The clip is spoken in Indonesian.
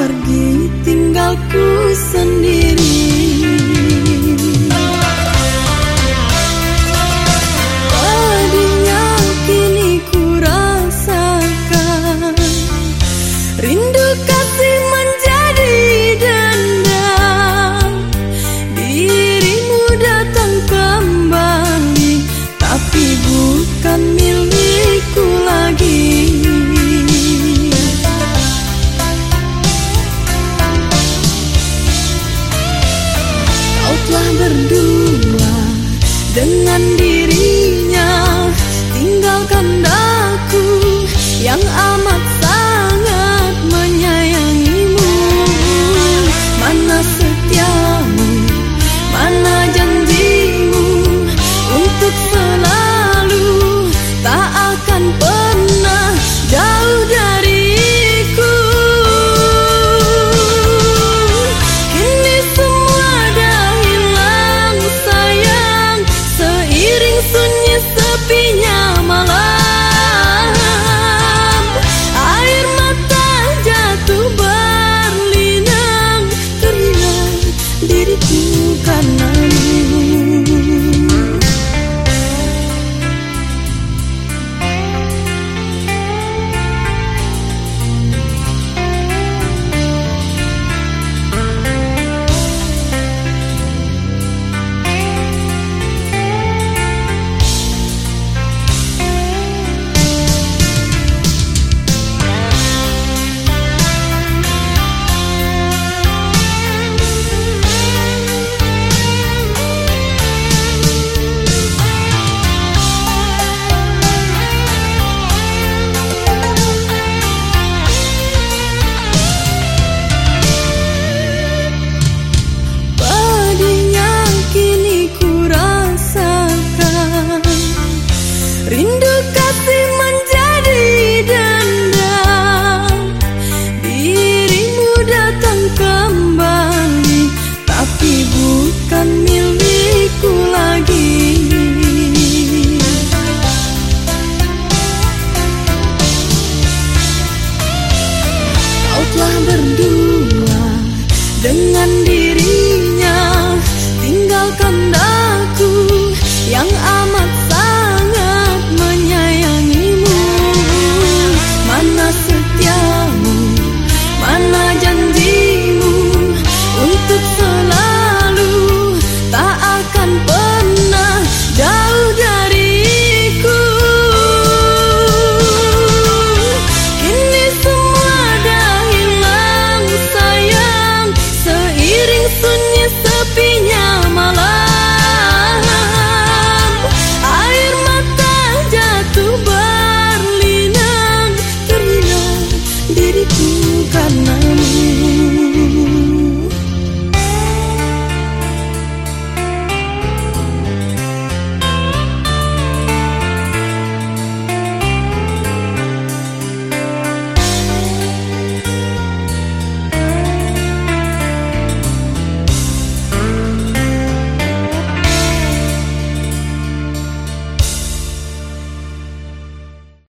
pergi tinggalku sendiri dengan dirinya. Tinggalkan dengan dirinya tinggalkan